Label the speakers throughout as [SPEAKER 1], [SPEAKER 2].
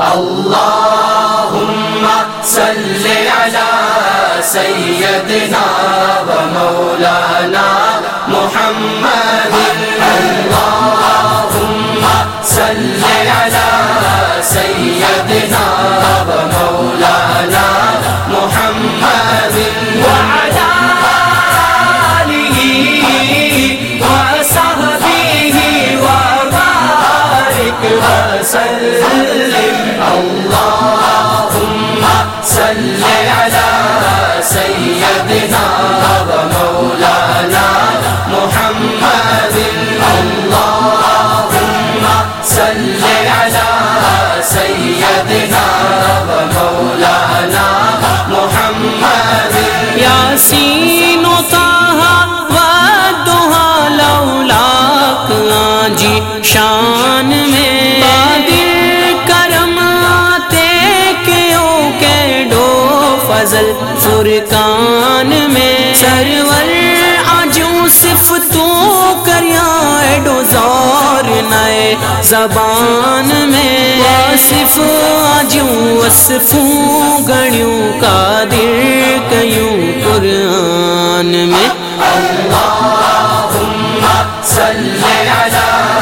[SPEAKER 1] اللهم صل على سيدنا ومولانا محمد. اللهم صل على سيدنا وسلم اللهم صل على سيدنا ومولانا محمد اللهم صل على سيدنا ومولانا
[SPEAKER 2] فرقان میں سرور آجوں صفتوں کریا ڈو زور نئے زبان میں واصف آجوں وصفوں گڑیوں قادر کیوں قرآن میں
[SPEAKER 1] اللهم صل على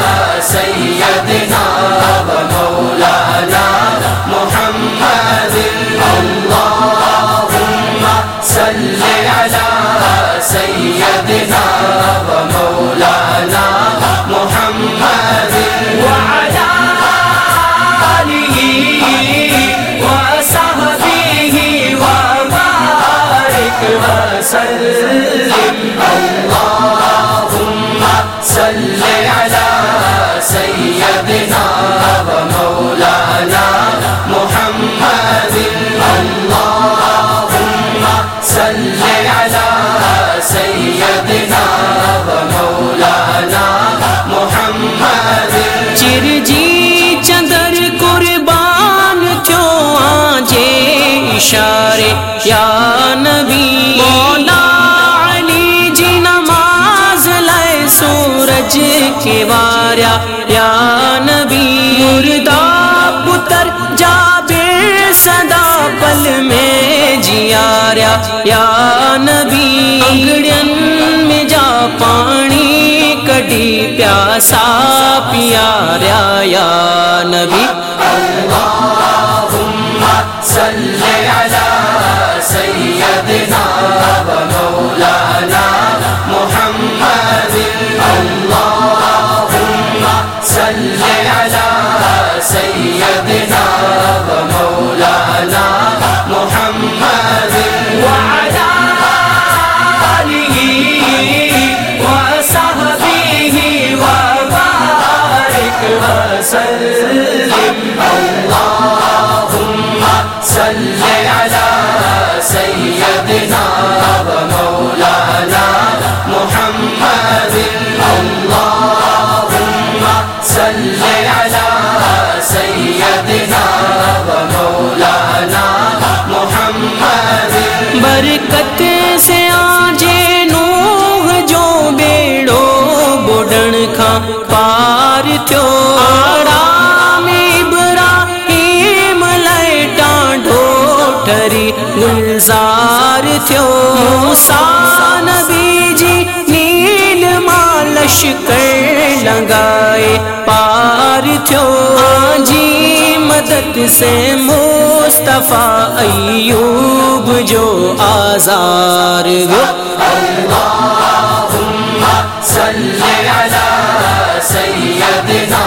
[SPEAKER 1] سيدنا
[SPEAKER 2] سورج یا نبی، مردہ پتر جابر صدا پل میں جیاریا یا نبی انگڑین میں جا پانی کڈی، پیاسا پیاریا یا نبی۔
[SPEAKER 1] اللهم صل على سيدنا
[SPEAKER 2] کر پار تھو آجی مدد سے مصطفیٰ ایوب جو آزار گو۔ اللہم صلی علی سیدنا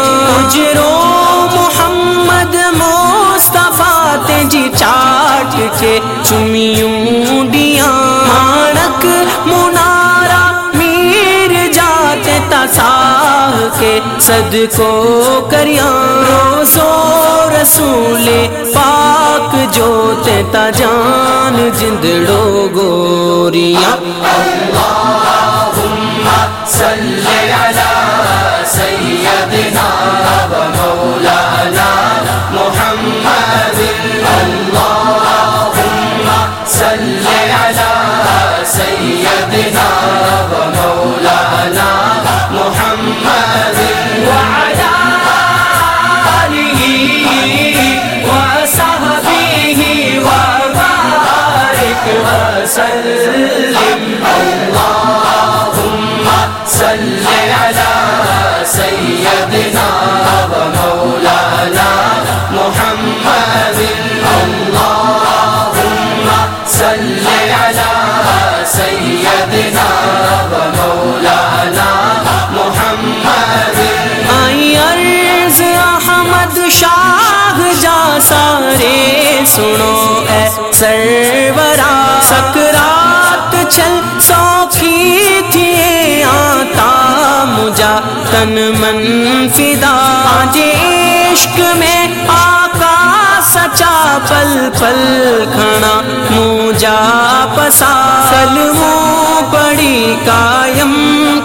[SPEAKER 2] چاٹ کے چمیوں ڈیاں مانک منارا میر جاتے تساہ کے صد کو کریاں روزو رسول پاک جو تے تا جان جندڑو گوریاں
[SPEAKER 1] اللهم صل على سيدنا
[SPEAKER 2] سارے سنو اے سرورا سکرات تن من فدا عشق میں آقا سچا پل پل کھڑا، موجا پسا۔ سلموں پڑی قائم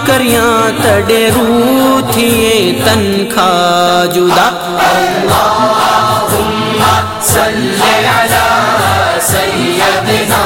[SPEAKER 2] کریاں، تڑے روح تھیے تن کھا جدا۔
[SPEAKER 1] اللهم صل على سيدنا